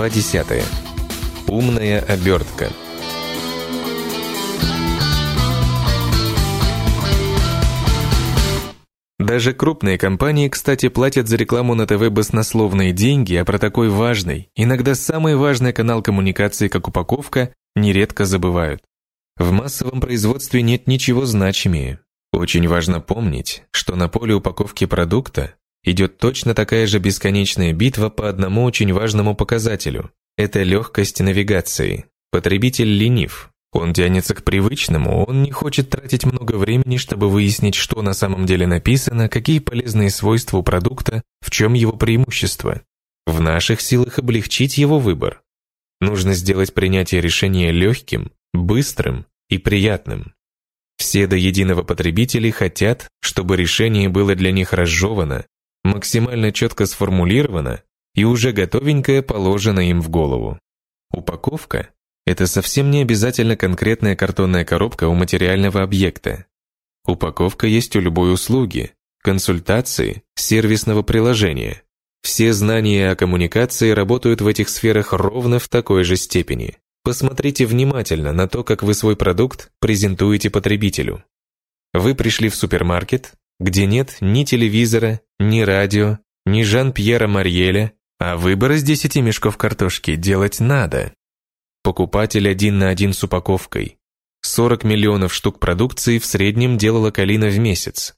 Глава 10. Умная обертка. Даже крупные компании, кстати, платят за рекламу на ТВ баснословные деньги, а про такой важный, иногда самый важный канал коммуникации, как упаковка, нередко забывают. В массовом производстве нет ничего значимее. Очень важно помнить, что на поле упаковки продукта идет точно такая же бесконечная битва по одному очень важному показателю. Это легкость навигации. Потребитель ленив. Он тянется к привычному, он не хочет тратить много времени, чтобы выяснить, что на самом деле написано, какие полезные свойства у продукта, в чем его преимущество. В наших силах облегчить его выбор. Нужно сделать принятие решения легким, быстрым и приятным. Все до единого потребители хотят, чтобы решение было для них разжевано, максимально четко сформулировано и уже готовенькое положено им в голову. Упаковка – это совсем не обязательно конкретная картонная коробка у материального объекта. Упаковка есть у любой услуги, консультации, сервисного приложения. Все знания о коммуникации работают в этих сферах ровно в такой же степени. Посмотрите внимательно на то, как вы свой продукт презентуете потребителю. Вы пришли в супермаркет, где нет ни телевизора, ни радио, ни Жан-Пьера Марьеля, а выбор из десяти мешков картошки делать надо. Покупатель один на один с упаковкой. 40 миллионов штук продукции в среднем делала Калина в месяц.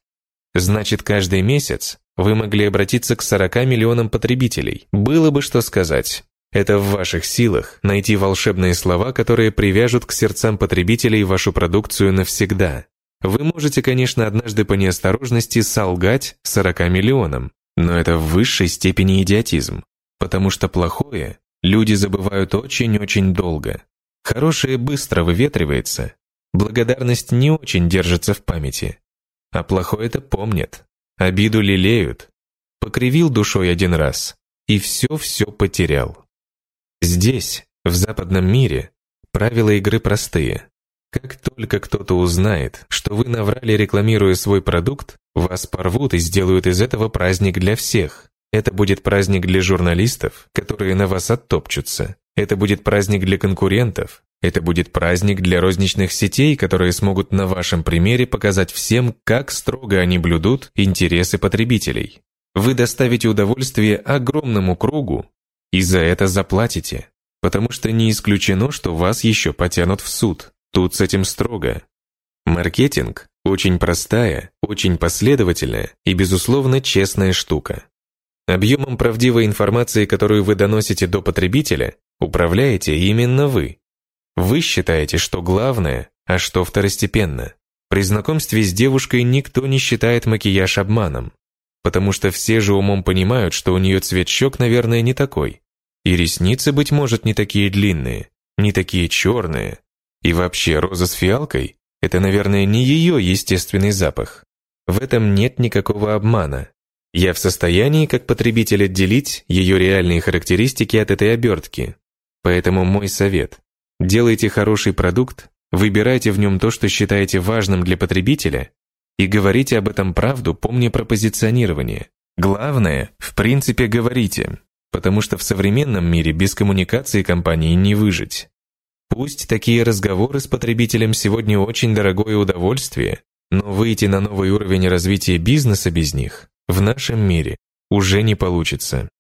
Значит, каждый месяц вы могли обратиться к 40 миллионам потребителей. Было бы что сказать. Это в ваших силах найти волшебные слова, которые привяжут к сердцам потребителей вашу продукцию навсегда. Вы можете, конечно, однажды по неосторожности солгать 40 миллионам, но это в высшей степени идиотизм, потому что плохое люди забывают очень-очень долго. Хорошее быстро выветривается, благодарность не очень держится в памяти, а плохое-то помнят, обиду лелеют. Покривил душой один раз и все-все потерял. Здесь, в западном мире, правила игры простые. Как только кто-то узнает, что вы наврали, рекламируя свой продукт, вас порвут и сделают из этого праздник для всех. Это будет праздник для журналистов, которые на вас оттопчутся. Это будет праздник для конкурентов. Это будет праздник для розничных сетей, которые смогут на вашем примере показать всем, как строго они блюдут интересы потребителей. Вы доставите удовольствие огромному кругу и за это заплатите, потому что не исключено, что вас еще потянут в суд. Тут с этим строго. Маркетинг – очень простая, очень последовательная и, безусловно, честная штука. Объемом правдивой информации, которую вы доносите до потребителя, управляете именно вы. Вы считаете, что главное, а что второстепенно. При знакомстве с девушкой никто не считает макияж обманом, потому что все же умом понимают, что у нее цвет щек, наверное, не такой. И ресницы, быть может, не такие длинные, не такие черные, и вообще, роза с фиалкой – это, наверное, не ее естественный запах. В этом нет никакого обмана. Я в состоянии, как потребитель, отделить ее реальные характеристики от этой обертки. Поэтому мой совет – делайте хороший продукт, выбирайте в нем то, что считаете важным для потребителя, и говорите об этом правду, помня про позиционирование. Главное, в принципе, говорите, потому что в современном мире без коммуникации компании не выжить. Пусть такие разговоры с потребителем сегодня очень дорогое удовольствие, но выйти на новый уровень развития бизнеса без них в нашем мире уже не получится.